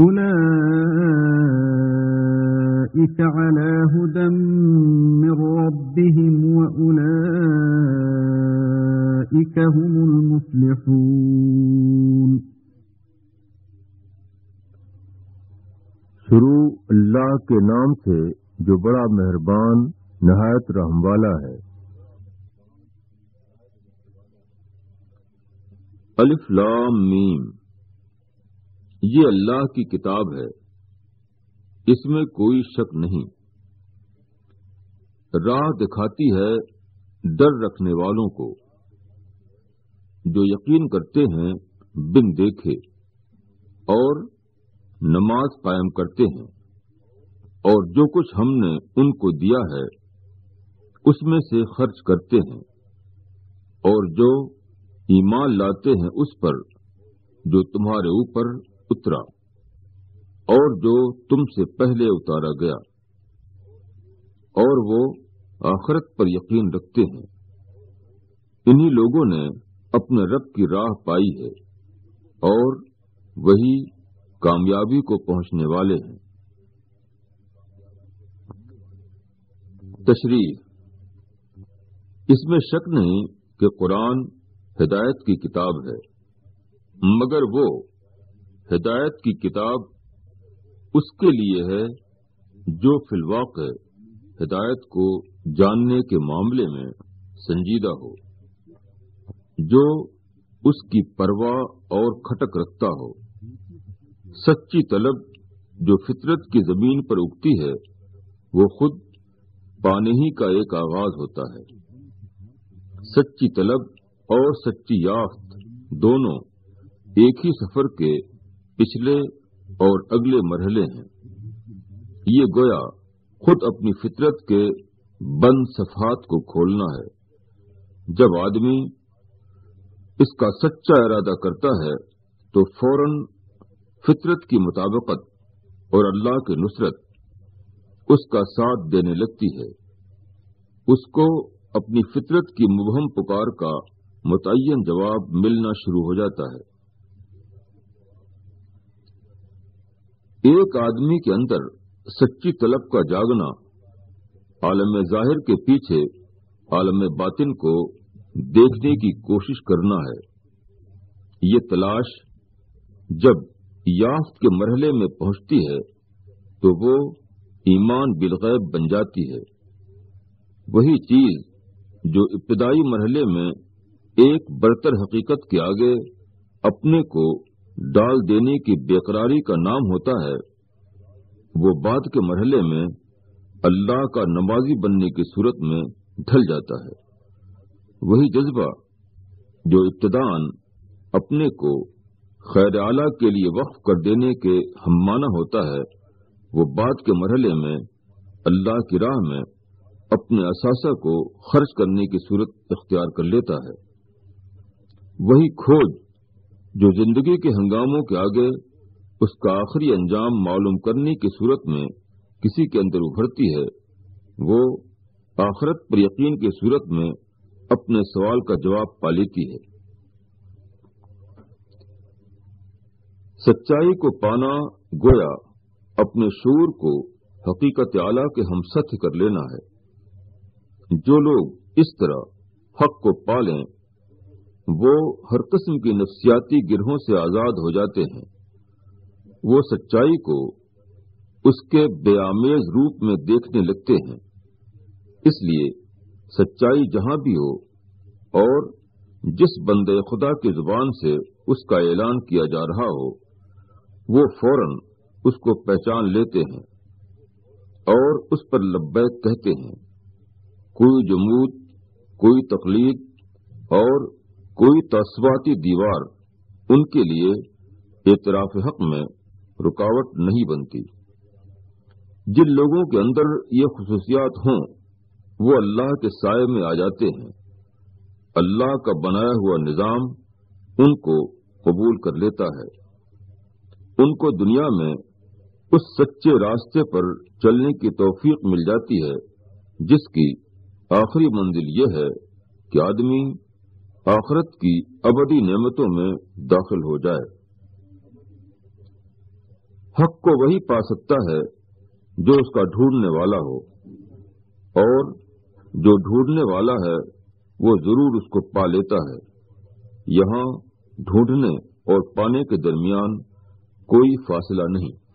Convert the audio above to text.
أولئك على هدى من ربهم وأولئك هم المفلحون. شروع اللہ کے نام سے جو بڑا مہربان، نہایت رحم والا ہے۔ الف لام میم۔ یہ اللہ کی کتاب ہے، اس میں کوئی شک نہیں۔ راہ دکھاتی ہے ڈر رکھنے والوں کو، جو یقین کرتے ہیں بن دیکھے اور نماز قائم کرتے ہیں۔ اور جو کچھ ہم نے ان کو دیا ہے، اس میں سے خرچ کرتے ہیں۔ اور جو ایمان لاتے ہیں، اس پر جو تمہارے اوپر اترا اور جو تم سے پہلے اتارا گیا اور وہ آخرت پر یقین رکھتے ہیں۔ انہی لوگوں نے اپنے رب کی راہ پائی ہے اور وہی کامیابی کو پہنچنے والے ہیں۔ تشریح۔ اس میں شک نہیں کہ قرآن ہدایت کی کتاب ہے، مگر وہ ہدایت کی کتاب اس کے لیے ہے جو فی الواقع ہدایت کو جاننے کے معاملے میں سنجیدہ ہو، جو اس کی پرواہ اور کھٹک رکھتا ہو۔ سچی طلب جو فطرت کی زمین پر اگتی ہے، وہ خود پانے ہی کا ایک آغاز ہوتا ہے۔ سچی طلب اور سچی یافت دونوں ایک ہی سفر کے پچھلے اور اگلے مرحلے ہیں۔ یہ گویا خود اپنی فطرت کے بند صفحات کو کھولنا ہے۔ جب آدمی اس کا سچا ارادہ کرتا ہے، تو فوراً فطرت کی مطابقت اور اللہ کی نصرت اس کا ساتھ دینے لگتی ہے۔ اس کو اپنی فطرت کی مبہم پکار کا متعین جواب ملنا شروع ہو جاتا ہے۔ ایک آدمی کے اندر سچی طلب کا جاگنا عالم ظاہر کے پیچھے عالم باطن کو دیکھنے کی کوشش کرنا ہے۔ یہ تلاش جب یافت کے مرحلے میں پہنچتی ہے تو وہ ایمان بالغیب بن جاتی ہے۔ وہی چیز جو ابتدائی مرحلے میں ایک برتر حقیقت کے آگے اپنے کو ڈال دینے کی بےقراری کا نام ہوتا ہے، وہ بعد کے مرحلے میں اللہ کا نمازی بننے کی صورت میں ڈھل جاتا ہے۔ وہی جذبہ جو ابتدان اپنے کو خیر اعلی کے لیے وقف کر دینے کے ہم مانا ہوتا ہے، وہ بعد کے مرحلے میں اللہ کی راہ میں اپنے اثاثہ کو خرچ کرنے کی صورت اختیار کر لیتا ہے۔ وہی کھوج جو زندگی کے ہنگاموں کے آگے اس کا آخری انجام معلوم کرنے کی صورت میں کسی کے اندر ابھرتی ہے، وہ آخرت پر یقین کی صورت میں اپنے سوال کا جواب پا لیتی ہے۔ سچائی کو پانا گویا اپنے شور کو حقیقت اعلی کے ہم ست کر لینا ہے۔ جو لوگ اس طرح حق کو پالیں وہ ہر قسم کی نفسیاتی گرہوں سے آزاد ہو جاتے ہیں۔ وہ سچائی کو اس کے بے آمیز روپ میں دیکھنے لگتے ہیں۔ اس لیے سچائی جہاں بھی ہو اور جس بندے خدا کی زبان سے اس کا اعلان کیا جا رہا ہو، وہ فوراً اس کو پہچان لیتے ہیں اور اس پر لبیک کہتے ہیں۔ کوئی جمود، کوئی تقلید اور کوئی تصواتی دیوار ان کے لیے اعتراف حق میں رکاوٹ نہیں بنتی۔ جن لوگوں کے اندر یہ خصوصیات ہوں، وہ اللہ کے سائے میں آ جاتے ہیں۔ اللہ کا بنایا ہوا نظام ان کو قبول کر لیتا ہے۔ ان کو دنیا میں اس سچے راستے پر چلنے کی توفیق مل جاتی ہے، جس کی آخری منزل یہ ہے کہ آدمی آخرت کی ابدی نعمتوں میں داخل ہو جائے۔ حق کو وہی پا سکتا ہے جو اس کا ڈھونڈنے والا ہو۔ اور جو ڈھونڈنے والا ہے، وہ ضرور اس کو پا لیتا ہے۔ یہاں ڈھونڈنے اور پانے کے درمیان کوئی فاصلہ نہیں۔